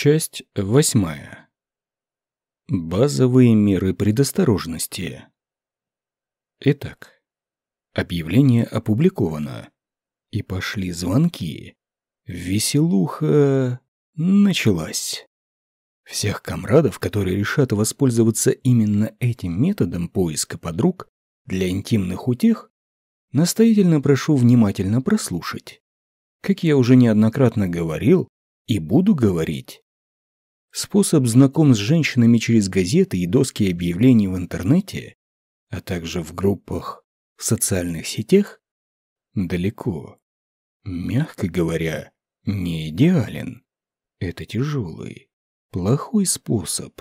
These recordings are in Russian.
Часть восьмая. Базовые меры предосторожности. Итак, объявление опубликовано. И пошли звонки. Веселуха началась. Всех комрадов, которые решат воспользоваться именно этим методом поиска подруг для интимных утех, настоятельно прошу внимательно прослушать. Как я уже неоднократно говорил и буду говорить, способ знаком с женщинами через газеты и доски объявлений в интернете, а также в группах в социальных сетях, далеко, мягко говоря, не идеален. Это тяжелый, плохой способ,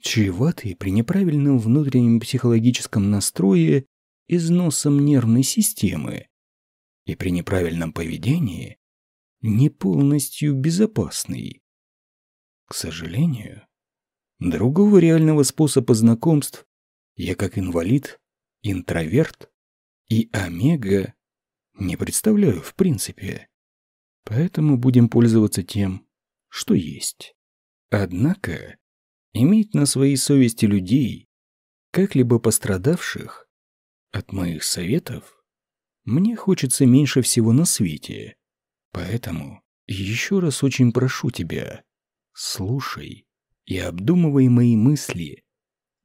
чреватый при неправильном внутреннем психологическом настрое износом нервной системы и при неправильном поведении не полностью безопасный. К сожалению, другого реального способа знакомств я как инвалид, интроверт и омега не представляю в принципе. Поэтому будем пользоваться тем, что есть. Однако, иметь на своей совести людей, как-либо пострадавших от моих советов, мне хочется меньше всего на свете. Поэтому еще раз очень прошу тебя, слушай и обдумывай мои мысли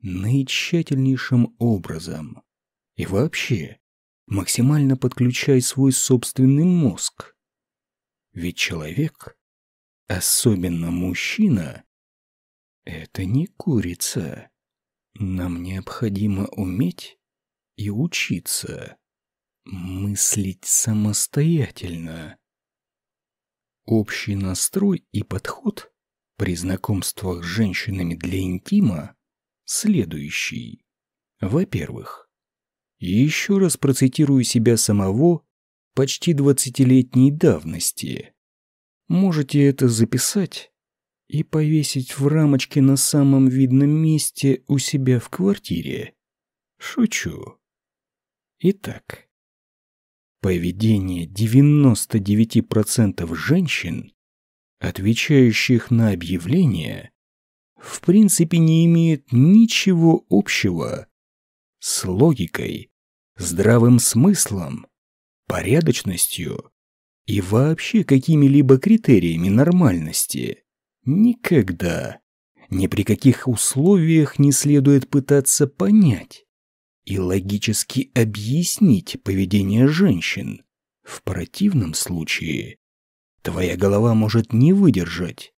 наитщательнейшим образом. И вообще, максимально подключай свой собственный мозг. Ведь человек, особенно мужчина, это не курица. Нам необходимо уметь и учиться мыслить самостоятельно. Общий настрой и подход при знакомствах с женщинами для интима следующий. Во-первых, еще раз процитирую себя самого почти двадцатилетней давности. Можете это записать и повесить в рамочке на самом видном месте у себя в квартире. Шучу. Итак, поведение 99% женщин, отвечающих на объявления, в принципе не имеет ничего общего с логикой, здравым смыслом, порядочностью и вообще какими-либо критериями нормальности. Никогда, ни при каких условиях не следует пытаться понять, и логически объяснить поведение женщин. В противном случае твоя голова может не выдержать.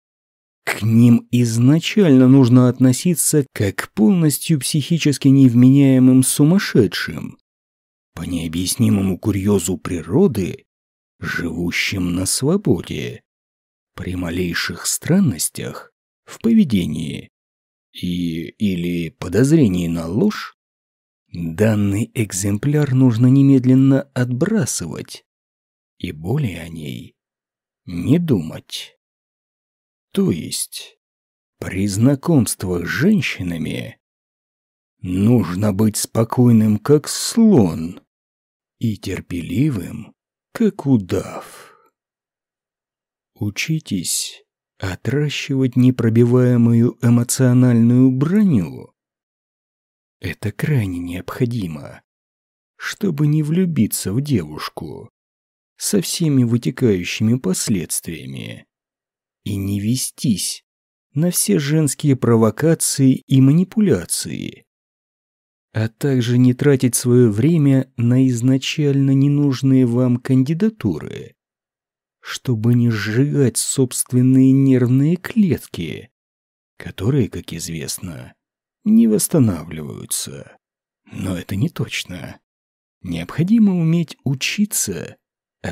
К ним изначально нужно относиться как к полностью психически невменяемым сумасшедшим, по необъяснимому курьезу природы, живущим на свободе, при малейших странностях в поведении и или подозрении на ложь Данный экземпляр нужно немедленно отбрасывать и более о ней не думать. То есть, при знакомствах с женщинами нужно быть спокойным, как слон, и терпеливым, как удав. Учитесь отращивать непробиваемую эмоциональную броню, это крайне необходимо, чтобы не влюбиться в девушку со всеми вытекающими последствиями и не вестись на все женские провокации и манипуляции, а также не тратить свое время на изначально ненужные вам кандидатуры, чтобы не сжигать собственные нервные клетки, которые, как известно, не восстанавливаются. Но это не точно. Необходимо уметь учиться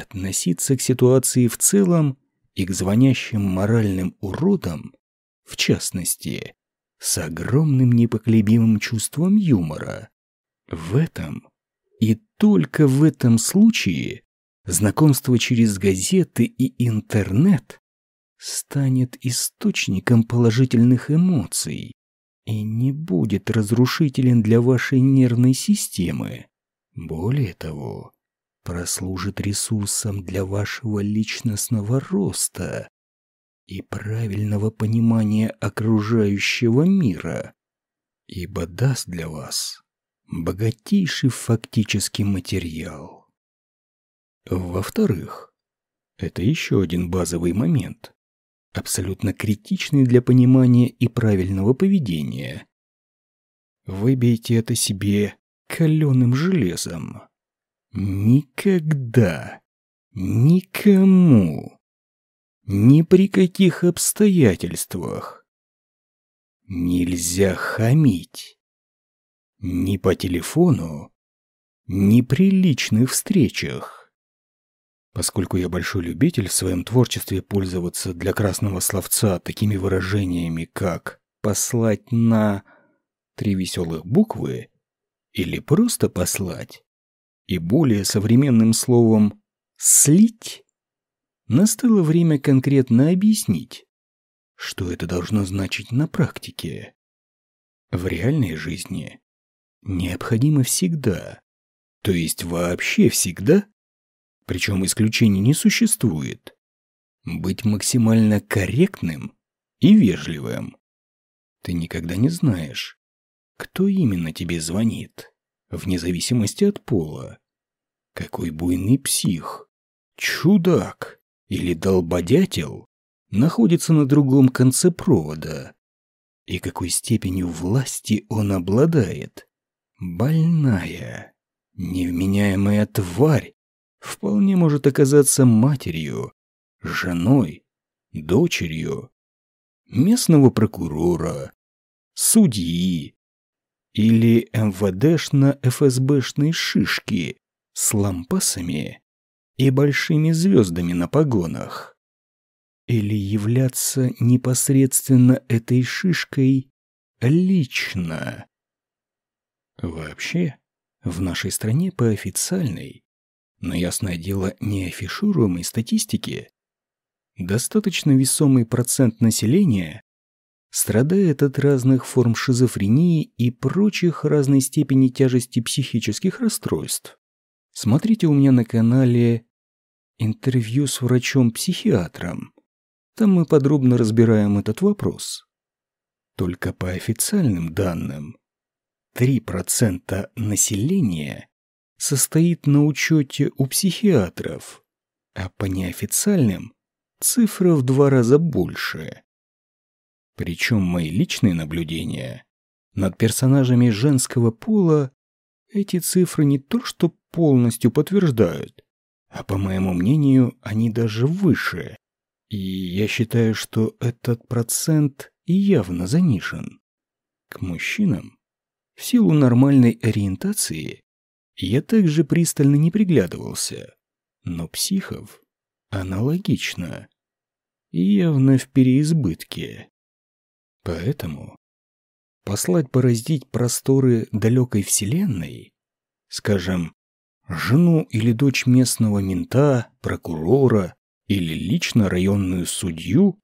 относиться к ситуации в целом и к звонящим моральным уродам, в частности, с огромным непоколебимым чувством юмора. В этом и только в этом случае знакомство через газеты и интернет станет источником положительных эмоций, и не будет разрушителен для вашей нервной системы. Более того, прослужит ресурсом для вашего личностного роста. и правильного понимания окружающего мира, ибо даст для вас богатейший фактический материал. Во-вторых, это еще один базовый момент, абсолютно критичный для понимания и правильного поведения. Выбейте это себе каленым железом. Никогда, никому, ни при каких обстоятельствах нельзя хамить. Ни по телефону, ни при личных встречах. Поскольку я большой любитель в своем творчестве пользоваться для красного словца такими выражениями, как «послать на» три веселых буквы или просто «послать» и более современным словом «слить», настало время конкретно объяснить, что это должно значить на практике. В реальной жизни необходимо всегда, то есть вообще всегда, причем исключений не существует, быть максимально корректным и вежливым. Ты никогда не знаешь, кто именно тебе звонит, вне зависимости от пола. Какой буйный псих, чудак или долбодятел находится на другом конце провода и какой степенью власти он обладает. Больная, невменяемая тварь вполне может оказаться матерью, женой, дочерью местного прокурора, судьи или МВДшно-ФСБшной шишки с лампасами и большими звездами на погонах. Или являться непосредственно этой шишкой лично. Вообще, в нашей стране по официальной, но ясное дело не афишируемой статистике, достаточно весомый процент населения страдает от разных форм шизофрении и прочих разной степени тяжести психических расстройств. Смотрите у меня на канале интервью с врачом-психиатром. Там мы подробно разбираем этот вопрос. Только по официальным данным, 3% населения состоит на учете у психиатров, а по неофициальным цифра в два раза больше. Причем мои личные наблюдения над персонажами женского пола эти цифры не то что полностью подтверждают, а по моему мнению, они даже выше. И я считаю, что этот процент явно занижен. К мужчинам в силу нормальной ориентации я также пристально не приглядывался, но психов аналогично, явно в переизбытке. Поэтому послать поразить просторы далекой вселенной, скажем, жену или дочь местного мента, прокурора или лично районную судью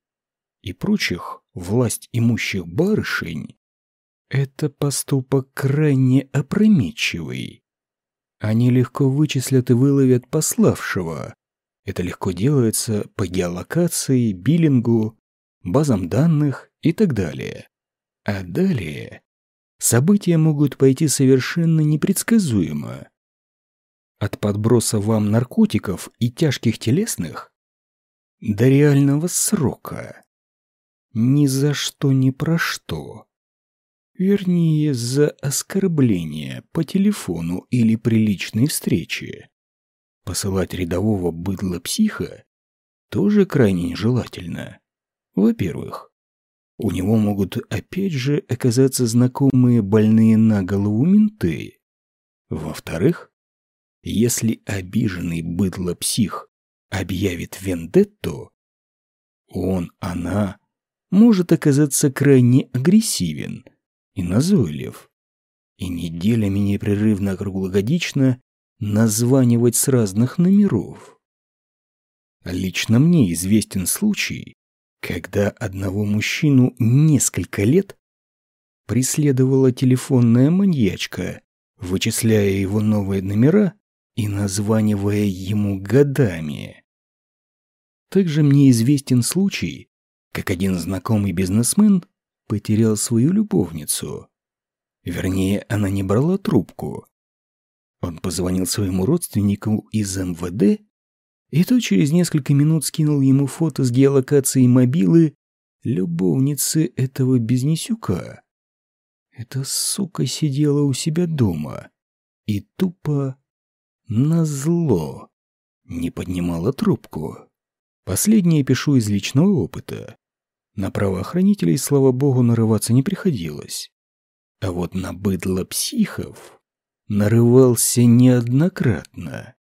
и прочих власть имущих барышень, это поступок крайне опрометчивый. Они легко вычислят и выловят пославшего. Это легко делается по геолокации, биллингу, базам данных и так далее. А далее события могут пойти совершенно непредсказуемо. От подброса вам наркотиков и тяжких телесных до реального срока. Ни за что ни про что. Вернее, за оскорбление по телефону или при личной встрече. Посылать рядового быдла-психа тоже крайне нежелательно. Во-первых, у него могут опять же оказаться знакомые больные на голову менты. Во-вторых, если обиженный быдло-псих объявит вендетту, он, она может оказаться крайне агрессивен – и назойлив, и неделями непрерывно круглогодично названивать с разных номеров. Лично мне известен случай, когда одного мужчину несколько лет преследовала телефонная маньячка, вычисляя его новые номера и названивая ему годами. Также мне известен случай, как один знакомый бизнесмен потерял свою любовницу. Вернее, она не брала трубку. Он позвонил своему родственнику из МВД, и тот через несколько минут скинул ему фото с геолокацией мобилы любовницы этого бизнесюка. Эта сука сидела у себя дома и тупо на зло не поднимала трубку. Последнее пишу из личного опыта. На правоохранителей, слава богу, нарываться не приходилось. А вот на быдло психов нарывался неоднократно.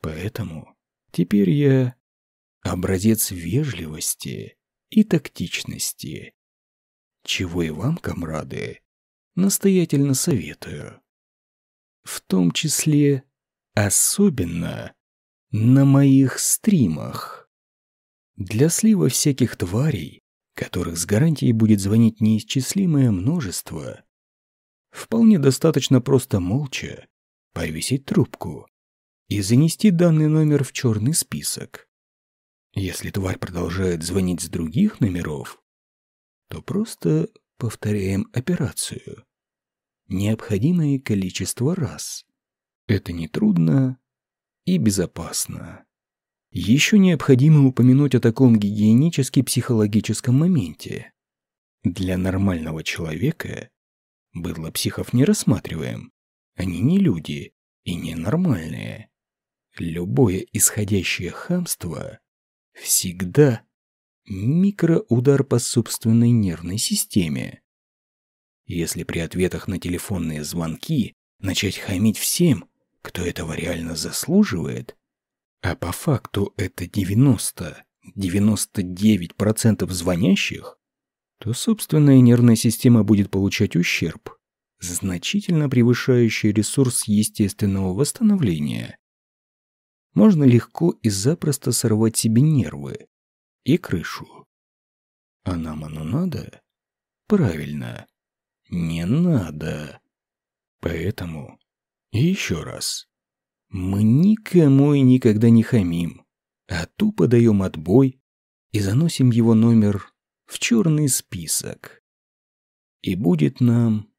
Поэтому теперь я образец вежливости и тактичности. Чего и вам, комрады, настоятельно советую. В том числе особенно на моих стримах. Для слива всяких тварей, которых с гарантией будет звонить неисчислимое множество, вполне достаточно просто молча повесить трубку и занести данный номер в черный список. Если тварь продолжает звонить с других номеров, то просто повторяем операцию. Необходимое количество раз. Это нетрудно и безопасно. Еще необходимо упомянуть о таком гигиенически-психологическом моменте. Для нормального человека быдло психов не рассматриваем. Они не люди и не нормальные. Любое исходящее хамство всегда микроудар по собственной нервной системе. Если при ответах на телефонные звонки начать хамить всем, кто этого реально заслуживает, а по факту это 90-99% звонящих, то собственная нервная система будет получать ущерб, значительно превышающий ресурс естественного восстановления. Можно легко и запросто сорвать себе нервы и крышу. А нам оно надо? Правильно, не надо. Поэтому еще раз. Мы никому и никогда не хамим, а тупо даем отбой и заносим его номер в черный список. И будет нам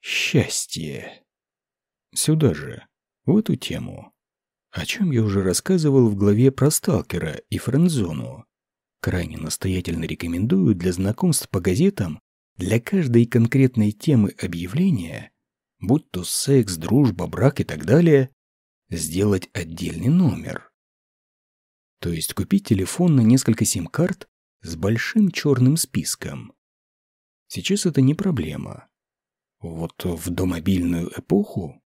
счастье. Сюда же, в эту тему, о чем я уже рассказывал в главе про сталкера и френдзону. Крайне настоятельно рекомендую для знакомств по газетам для каждой конкретной темы объявления будь то секс, дружба, брак и так далее, сделать отдельный номер. То есть купить телефон на несколько сим-карт с большим черным списком. Сейчас это не проблема. Вот в домобильную эпоху?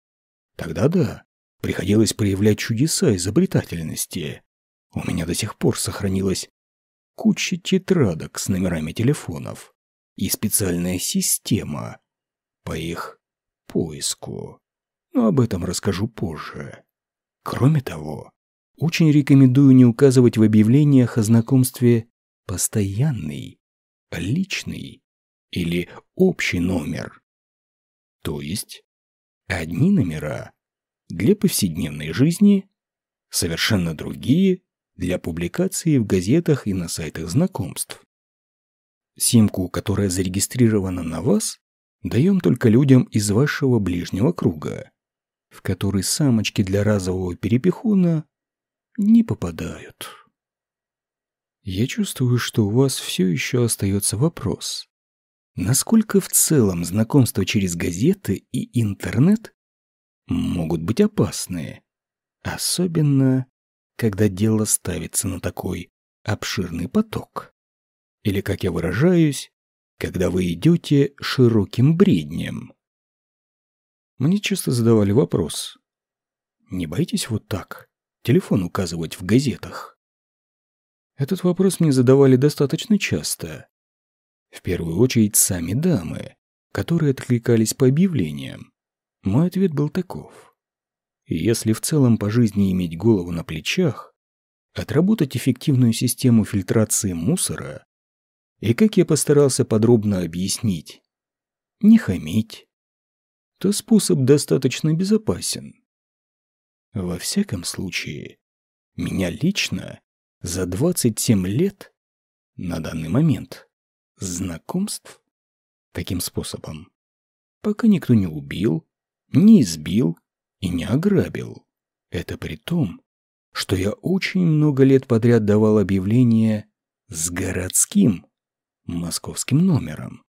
Тогда да, приходилось проявлять чудеса изобретательности. У меня до сих пор сохранилась куча тетрадок с номерами телефонов и специальная система по их поиску. Но об этом расскажу позже. Кроме того, очень рекомендую не указывать в объявлениях о знакомстве постоянный, личный или общий номер. То есть одни номера для повседневной жизни, совершенно другие для публикации в газетах и на сайтах знакомств. Симку, которая зарегистрирована на вас, даем только людям из вашего ближнего круга, в который самочки для разового перепихуна не попадают. Я чувствую, что у вас все еще остается вопрос. Насколько в целом знакомства через газеты и интернет могут быть опасны? Особенно, когда дело ставится на такой обширный поток. Или, как я выражаюсь, когда вы идете широким бреднем. Мне часто задавали вопрос. Не боитесь вот так телефон указывать в газетах? Этот вопрос мне задавали достаточно часто. В первую очередь сами дамы, которые откликались по объявлениям. Мой ответ был таков. Если в целом по жизни иметь голову на плечах, отработать эффективную систему фильтрации мусора и как я постарался подробно объяснить, не хамить, то способ достаточно безопасен. Во всяком случае, меня лично за 27 лет на данный момент знакомств таким способом пока никто не убил, не избил и не ограбил. Это при том, что я очень много лет подряд давал объявления с городским московским номером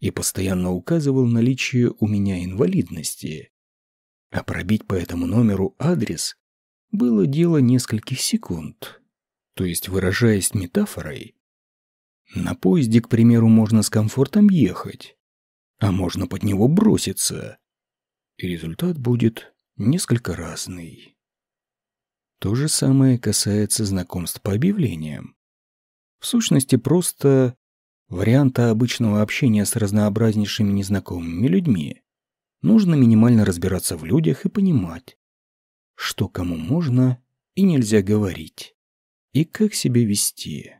и постоянно указывал наличие у меня инвалидности. А пробить по этому номеру адрес было дело нескольких секунд. То есть, выражаясь метафорой, на поезде, к примеру, можно с комфортом ехать, а можно под него броситься. И результат будет несколько разный. То же самое касается знакомств по объявлениям. В сущности, просто варианта обычного общения с разнообразнейшими незнакомыми людьми. Нужно минимально разбираться в людях и понимать, что кому можно и нельзя говорить, и как себя вести.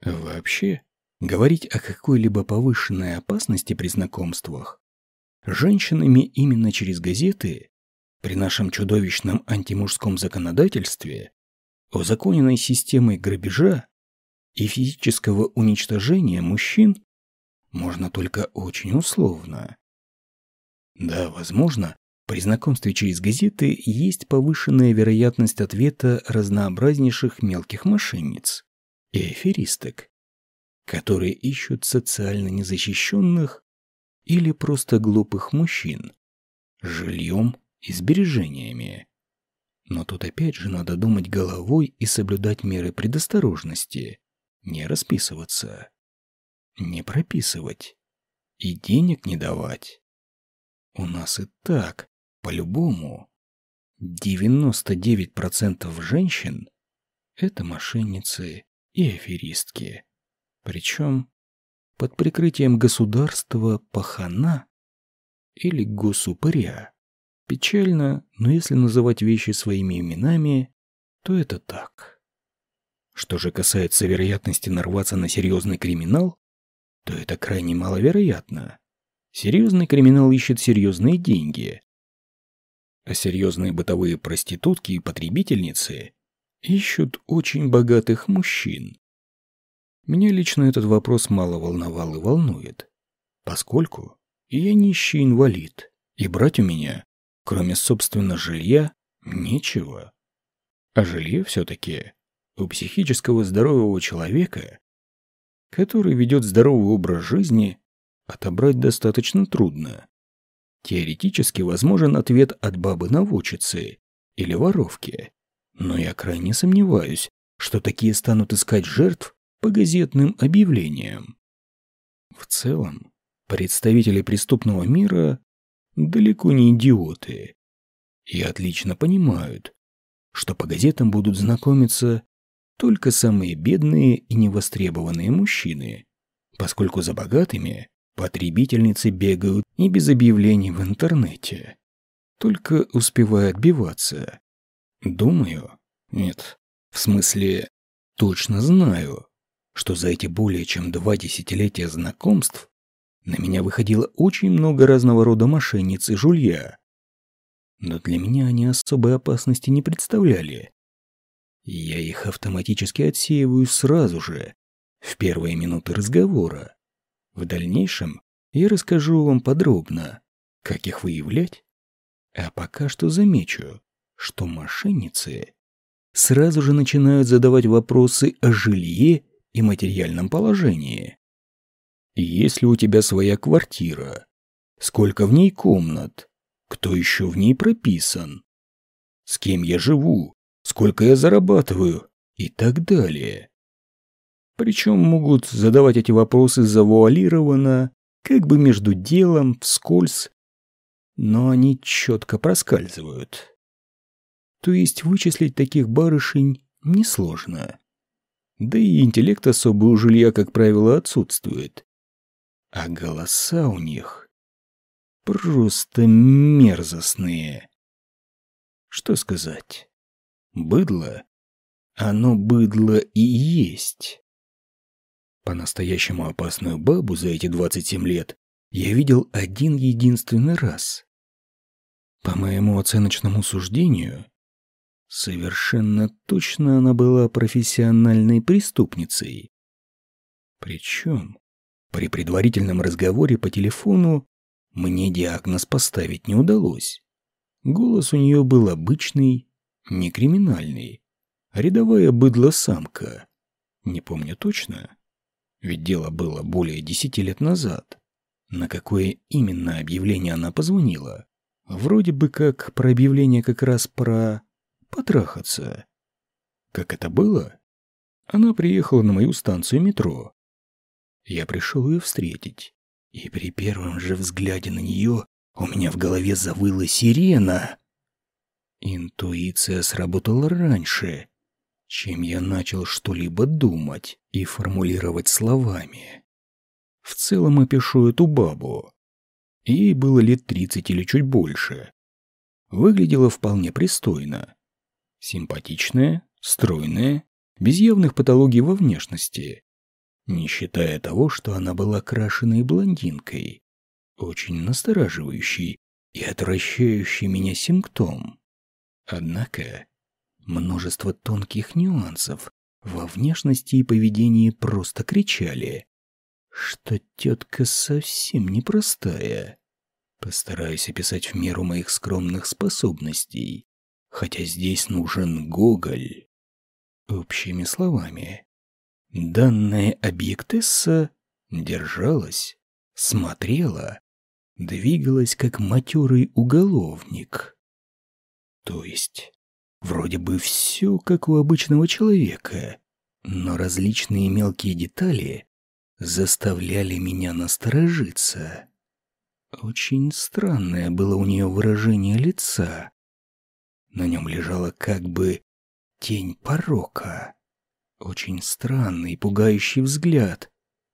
Вообще, говорить о какой-либо повышенной опасности при знакомствах женщинами именно через газеты при нашем чудовищном антимужском законодательстве, узаконенной системой грабежа и физического уничтожения мужчин можно только очень условно. Да, возможно, при знакомстве через газеты есть повышенная вероятность ответа разнообразнейших мелких мошенниц и аферисток, которые ищут социально незащищенных или просто глупых мужчин жильем и сбережениями. Но тут опять же надо думать головой и соблюдать меры предосторожности, не расписываться, не прописывать и денег не давать. У нас и так, по-любому, 99% женщин – это мошенницы и аферистки. Причем под прикрытием государства пахана или госупыря. Печально, но если называть вещи своими именами, то это так. Что же касается вероятности нарваться на серьезный криминал, то это крайне маловероятно. Серьезный криминал ищет серьезные деньги. А серьезные бытовые проститутки и потребительницы ищут очень богатых мужчин. Меня лично этот вопрос мало волновал и волнует, поскольку я нищий инвалид, и брать у меня, кроме собственно жилья, нечего. А жилье все-таки у психического здорового человека, который ведет здоровый образ жизни, отобрать достаточно трудно. Теоретически возможен ответ от бабы-наводчицы или воровки. Но я крайне сомневаюсь, что такие станут искать жертв по газетным объявлениям. В целом, представители преступного мира далеко не идиоты и отлично понимают, что по газетам будут знакомиться только самые бедные и невостребованные мужчины, поскольку за богатыми потребительницы бегают и без объявлений в интернете, только успевая отбиваться. Думаю, нет, в смысле, точно знаю, что за эти более чем два десятилетия знакомств на меня выходило очень много разного рода мошенниц и жулья. Но для меня они особой опасности не представляли. Я их автоматически отсеиваю сразу же, в первые минуты разговора. В дальнейшем я расскажу вам подробно, как их выявлять. А пока что замечу, что мошенницы сразу же начинают задавать вопросы о жилье и материальном положении. Если у тебя своя квартира, сколько в ней комнат, кто еще в ней прописан, с кем я живу, сколько я зарабатываю и так далее. Причем могут задавать эти вопросы завуалированно, как бы между делом, вскользь, но они четко проскальзывают. То есть вычислить таких барышень несложно. Да и интеллект особо у жилья, как правило, отсутствует. А голоса у них просто мерзостные. Что сказать? Быдло? Оно быдло и есть. По-настоящему опасную бабу за эти 27 лет я видел один единственный раз. По моему оценочному суждению, Совершенно точно она была профессиональной преступницей. Причем при предварительном разговоре по телефону мне диагноз поставить не удалось. Голос у нее был обычный, не криминальный. Рядовая быдло-самка. Не помню точно. Ведь дело было более десяти лет назад. На какое именно объявление она позвонила? Вроде бы как про объявление как раз про потрахаться. Как это было? Она приехала на мою станцию метро. Я пришел ее встретить. И при первом же взгляде на нее у меня в голове завыла сирена. Интуиция сработала раньше, чем я начал что-либо думать и формулировать словами. В целом опишу эту бабу. Ей было лет тридцать или чуть больше. Выглядела вполне пристойно. Симпатичная, стройная, без явных патологий во внешности. Не считая того, что она была крашеной блондинкой. Очень настораживающий и отвращающий меня симптом. Однако, множество тонких нюансов во внешности и поведении просто кричали, что тетка совсем непростая. Постараюсь описать в меру моих скромных способностей, хотя здесь нужен Гоголь. Общими словами, данная объектесса держалась, смотрела, двигалась как матерый уголовник. То есть, вроде бы все как у обычного человека, но различные мелкие детали заставляли меня насторожиться. Очень странное было у нее выражение лица. На нем лежала как бы тень порока. Очень странный, пугающий взгляд,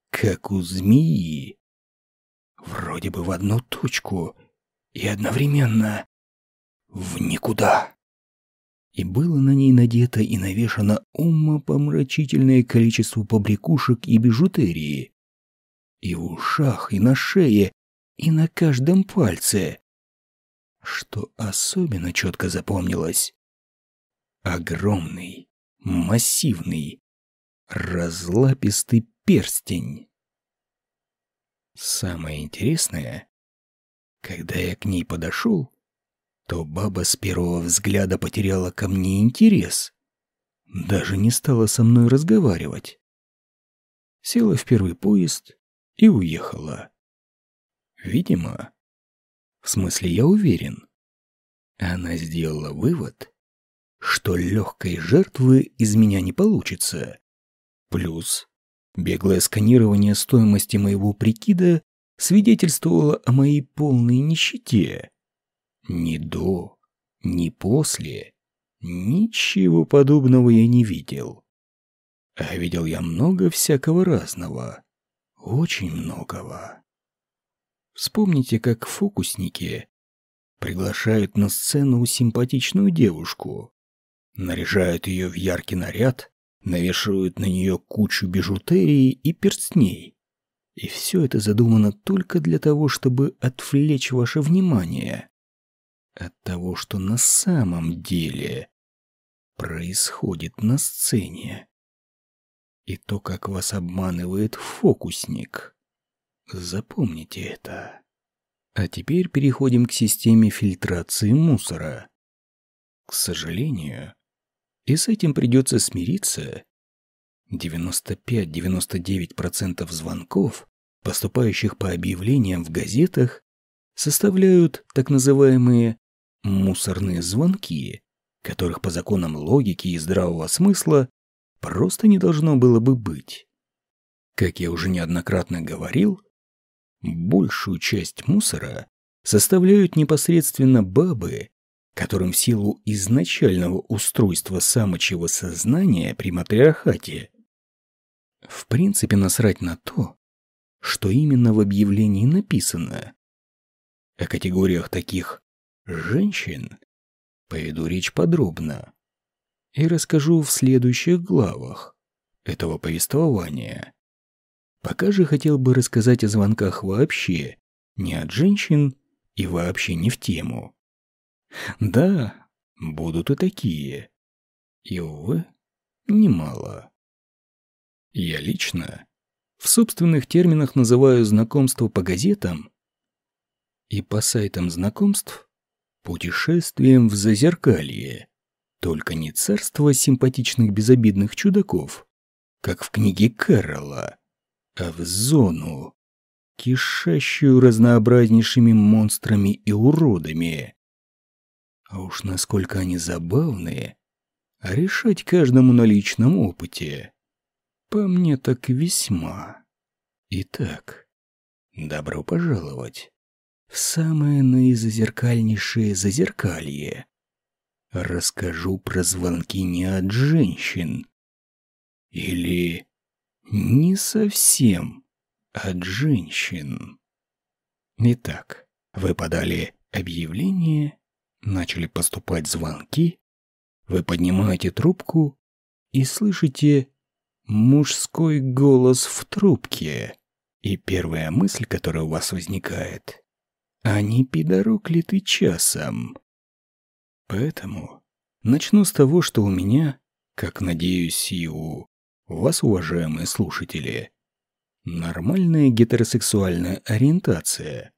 как у змеи. Вроде бы в одну точку и одновременно в никуда. И было на ней надето и навешано умопомрачительное количество побрякушек и бижутерии. И в ушах, и на шее, и на каждом пальце. Что особенно четко запомнилось, Огромный, массивный, разлапистый перстень. Самое интересное, когда я к ней подошел, то баба с первого взгляда потеряла ко мне интерес. Даже не стала со мной разговаривать. Села в первый поезд и уехала. Видимо, в смысле я уверен, она сделала вывод, что легкой жертвы из меня не получится. Плюс беглое сканирование стоимости моего прикида свидетельствовало о моей полной нищете. Ни до, ни после. Ничего подобного я не видел. А видел я много всякого разного. Очень многого. Вспомните, как фокусники приглашают на сцену симпатичную девушку, наряжают ее в яркий наряд, навешивают на нее кучу бижутерии и перстней. И все это задумано только для того, чтобы отвлечь ваше внимание от того, что на самом деле происходит на сцене. И то, как вас обманывает фокусник. Запомните это. А теперь переходим к системе фильтрации мусора. К сожалению, и с этим придется смириться. 95-99% звонков, поступающих по объявлениям в газетах, составляют так называемые «мусорные звонки», которых по законам логики и здравого смысла просто не должно было бы быть. Как я уже неоднократно говорил, большую часть мусора составляют непосредственно бабы которым в силу изначального устройства самочего сознания при матриархате в принципе насрать на то, что именно в объявлении написано. О категориях таких «женщин» поведу речь подробно и расскажу в следующих главах этого повествования. Пока же хотел бы рассказать о звонках вообще, не от женщин и вообще не в тему. Да, будут и такие. И, увы, немало. Я лично в собственных терминах называю знакомство по газетам и по сайтам знакомств путешествием в зазеркалье. Только не царство симпатичных безобидных чудаков, как в книге Кэрролла, а в зону, кишащую разнообразнейшими монстрами и уродами. А уж насколько они забавные, а решать каждому на личном опыте. По мне так весьма. Итак, добро пожаловать в самое наизазеркальнейшее зазеркалье. Расскажу про звонки не от женщин. Или не совсем от женщин. Итак, вы подали объявление, начали поступать звонки, вы поднимаете трубку и слышите мужской голос в трубке. И первая мысль, которая у вас возникает, а не пидорок ли ты часом? Поэтому начну с того, что у меня, как надеюсь и у вас, уважаемые слушатели, нормальная гетеросексуальная ориентация,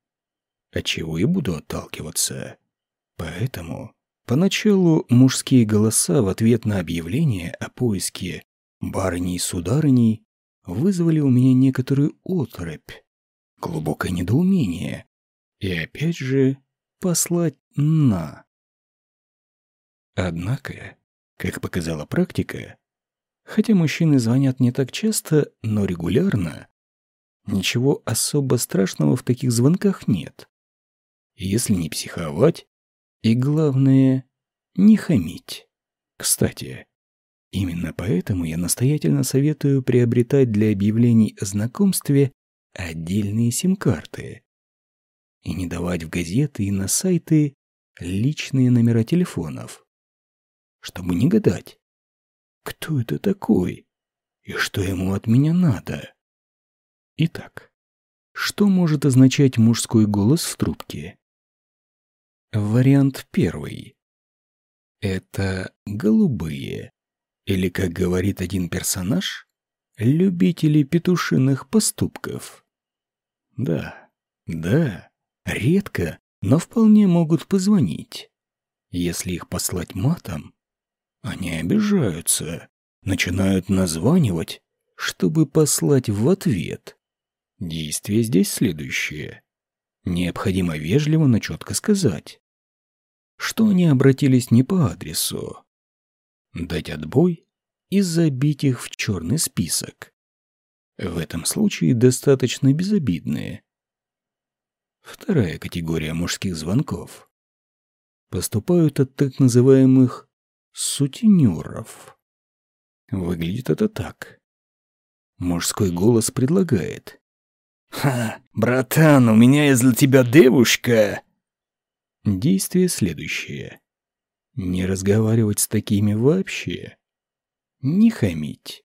от чего и буду отталкиваться. Поэтому поначалу мужские голоса в ответ на объявление о поиске барыней и сударыней вызвали у меня некоторую оторопь, глубокое недоумение и опять же послать «на». Однако, как показала практика, хотя мужчины звонят не так часто, но регулярно, ничего особо страшного в таких звонках нет. Если не психовать, и главное, не хамить. Кстати, Именно поэтому я настоятельно советую приобретать для объявлений о знакомстве отдельные сим-карты и не давать в газеты и на сайты личные номера телефонов, чтобы не гадать, кто это такой и что ему от меня надо. Итак, что может означать мужской голос в трубке? Вариант первый. Это голубые, или, как говорит один персонаж, любители петушиных поступков. Да, да, редко, но вполне могут позвонить. Если их послать матом, они обижаются, начинают названивать, чтобы послать в ответ. Действие здесь следующее. Необходимо вежливо, но четко сказать, что они обратились не по адресу, дать отбой и забить их в черный список. В этом случае достаточно безобидные. Вторая категория мужских звонков поступают от так называемых сутенеров. Выглядит это так. Мужской голос предлагает. «Ха, братан, у меня из-за тебя девушка!» Действие следующее. Не разговаривать с такими вообще. Не хамить.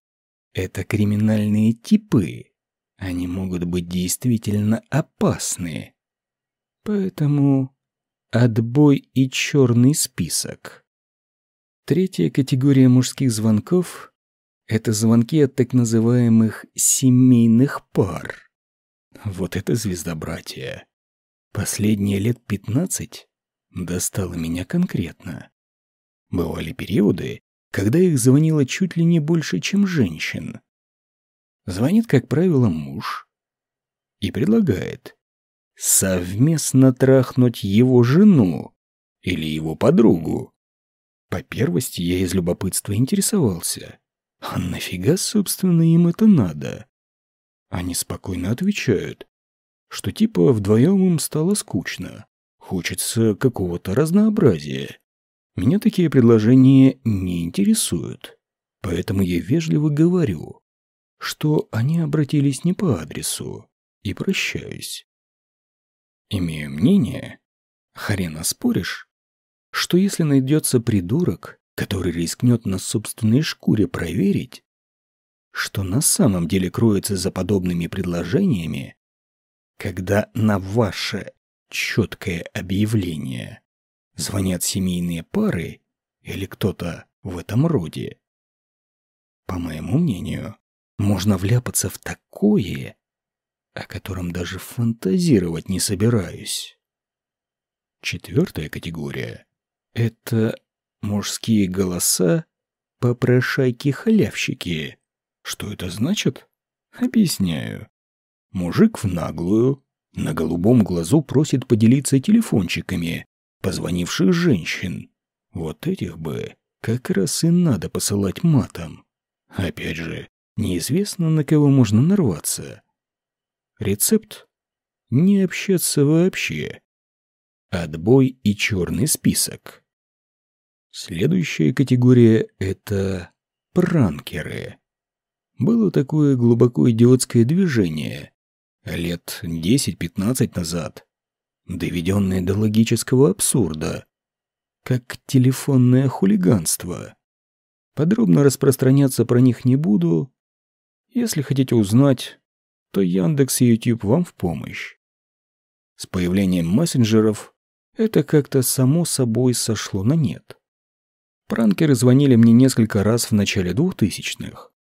Это криминальные типы. Они могут быть действительно опасны. Поэтому отбой и черный список. Третья категория мужских звонков – это звонки от так называемых семейных пар. Вот это звездобратье. Последние лет пятнадцать достало меня конкретно. Бывали периоды, когда их звонило чуть ли не больше, чем женщин. Звонит, как правило, муж и предлагает совместно трахнуть его жену или его подругу. По первости я из любопытства интересовался. А нафига, собственно, им это надо? Они спокойно отвечают, что типа вдвоем им стало скучно. Хочется какого-то разнообразия. Меня такие предложения не интересуют, поэтому я вежливо говорю, что они обратились не по адресу, и прощаюсь. Имею мнение, хрена споришь, что если найдется придурок, который рискнет на собственной шкуре проверить, что на самом деле кроется за подобными предложениями, когда на ваше четкое объявление звонят семейные пары или кто-то в этом роде. По моему мнению, можно вляпаться в такое, о котором даже фантазировать не собираюсь. Четвертая категория — это мужские голоса попрошайки-халявщики. Что это значит? Объясняю. Мужик в наглую, на голубом глазу просит поделиться телефончиками, позвонивших женщин. Вот этих бы как раз и надо посылать матом. Опять же, неизвестно, на кого можно нарваться. Рецепт? Не общаться вообще. Отбой и черный список. Следующая категория — это пранкеры. Было такое глубоко идиотское движение лет 10-15 назад, доведенное до логического абсурда, как телефонное хулиганство. Подробно распространяться про них не буду. Если хотите узнать, то Яндекс и YouTube вам в помощь. С появлением мессенджеров это как-то само собой сошло на нет. Пранкеры звонили мне несколько раз в начале двухтысячных.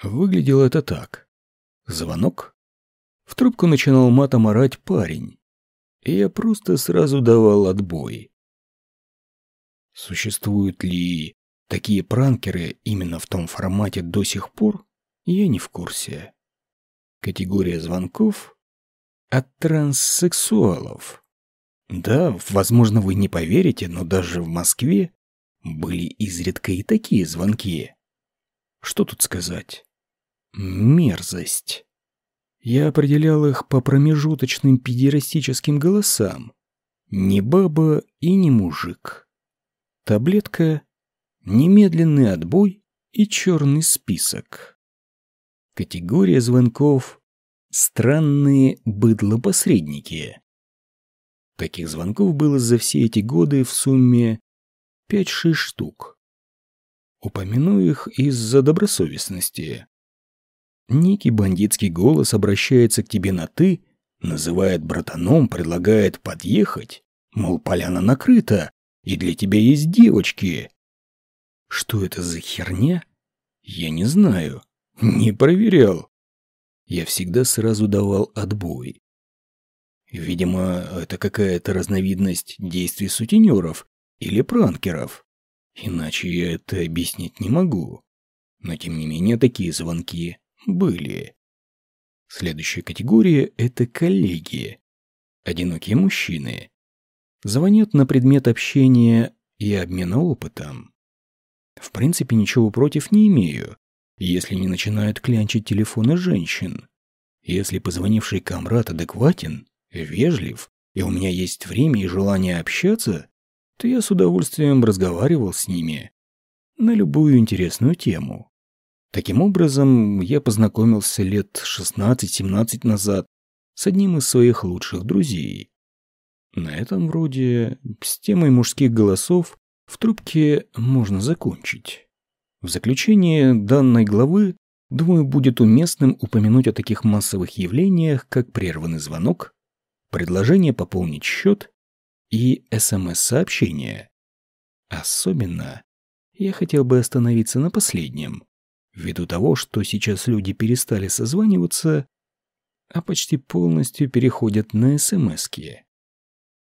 Выглядело это так. Звонок. В трубку начинал матом орать парень. И я просто сразу давал отбой. Существуют ли такие пранкеры именно в том формате до сих пор, я не в курсе. Категория звонков от транссексуалов. Да, возможно, вы не поверите, но даже в Москве были изредка и такие звонки. Что тут сказать? Мерзость. Я определял их по промежуточным педерастическим голосам. Не баба и не мужик. Таблетка, немедленный отбой и черный список. Категория звонков «Странные быдлопосредники». Таких звонков было за все эти годы в сумме пять-шесть штук. Упомяну их из-за добросовестности. Некий бандитский голос обращается к тебе на «ты», называет братаном, предлагает подъехать, мол, поляна накрыта, и для тебя есть девочки. Что это за херня? Я не знаю. Не проверял. Я всегда сразу давал отбой. Видимо, это какая-то разновидность действий сутенеров, или пранкеров. Иначе я это объяснить не могу. Но тем не менее такие звонки были. Следующая категория – это коллеги. Одинокие мужчины. Звонят на предмет общения и обмена опытом. В принципе, ничего против не имею, если не начинают клянчить телефоны женщин. Если позвонивший комрад адекватен, вежлив, и у меня есть время и желание общаться, то я с удовольствием разговаривал с ними на любую интересную тему. Таким образом, я познакомился лет 16-17 назад с одним из своих лучших друзей. На этом вроде с темой мужских голосов в трубке можно закончить. В заключение данной главы, думаю, будет уместным упомянуть о таких массовых явлениях, как прерванный звонок, предложение пополнить счет и СМС-сообщения. Особенно я хотел бы остановиться на последнем, ввиду того, что сейчас люди перестали созваниваться, а почти полностью переходят на СМСки.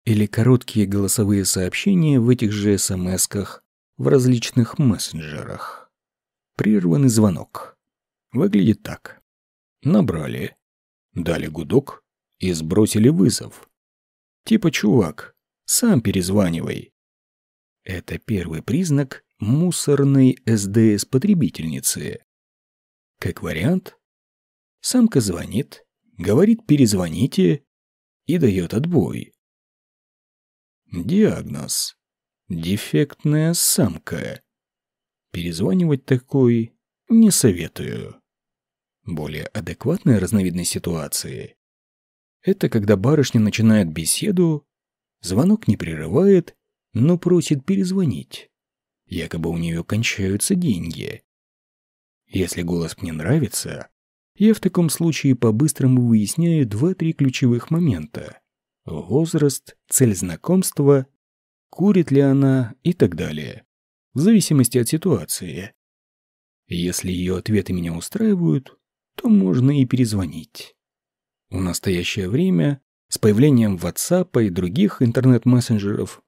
Или короткие голосовые сообщения в этих же СМСках в различных мессенджерах. Прерванный звонок. Выглядит так. Набрали, дали гудок и сбросили вызов. Типа, чувак, сам перезванивай. Это первый признак мусорной СДС-потребительницы. Как вариант, самка звонит, говорит «перезвоните» и дает отбой. Диагноз. Дефектная самка. Перезванивать такой не советую. Более адекватная разновидность ситуации – это когда барышня начинает беседу Звонок не прерывает, но просит перезвонить. Якобы у нее кончаются деньги. Если голос мне нравится, я в таком случае по-быстрому выясняю два-три ключевых момента. Возраст, цель знакомства, курит ли она и так далее. В зависимости от ситуации. Если ее ответы меня устраивают, то можно и перезвонить. В настоящее время, с появлением WhatsApp и других интернет-мессенджеров,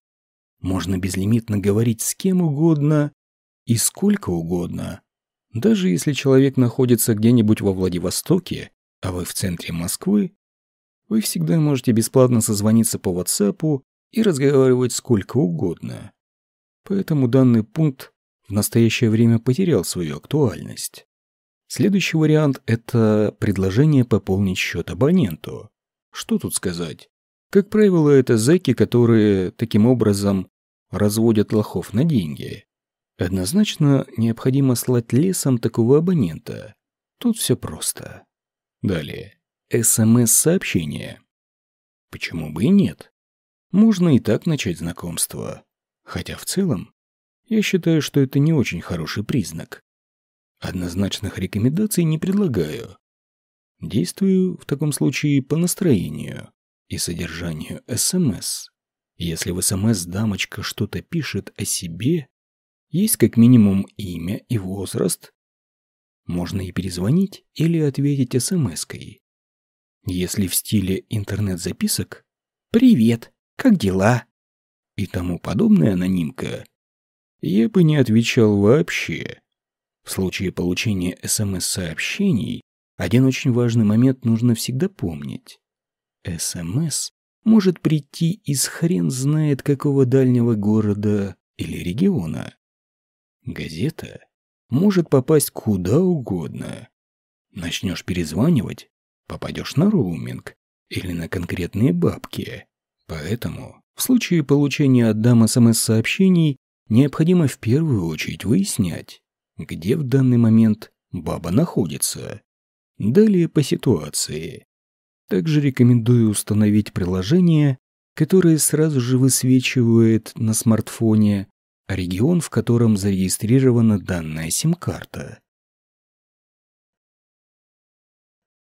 можно безлимитно говорить с кем угодно и сколько угодно. Даже если человек находится где-нибудь во Владивостоке, а вы в центре Москвы, вы всегда можете бесплатно созвониться по WhatsApp и разговаривать сколько угодно. Поэтому данный пункт в настоящее время потерял свою актуальность. Следующий вариант – это предложение пополнить счет абоненту. Что тут сказать? Как правило, это зэки, которые таким образом разводят лохов на деньги. Однозначно необходимо слать лесом такого абонента. Тут все просто. Далее. СМС-сообщение. Почему бы и нет? Можно и так начать знакомство. Хотя в целом, я считаю, что это не очень хороший признак. Однозначных рекомендаций не предлагаю. Действую в таком случае по настроению и содержанию СМС. Если в СМС дамочка что-то пишет о себе, есть как минимум имя и возраст, можно и перезвонить или ответить СМС-кой. Если в стиле интернет-записок «Привет, как дела?» и тому подобная анонимка, я бы не отвечал вообще. В случае получения СМС-сообщений один очень важный момент нужно всегда помнить. СМС может прийти из хрен знает какого дальнего города или региона. Газета может попасть куда угодно. Начнешь перезванивать, попадешь на роуминг или на конкретные бабки. Поэтому в случае получения от дам СМС-сообщений необходимо в первую очередь выяснять, где в данный момент баба находится. Далее по ситуации. Также рекомендую установить приложение, которое сразу же высвечивает на смартфоне регион, в котором зарегистрирована данная сим-карта.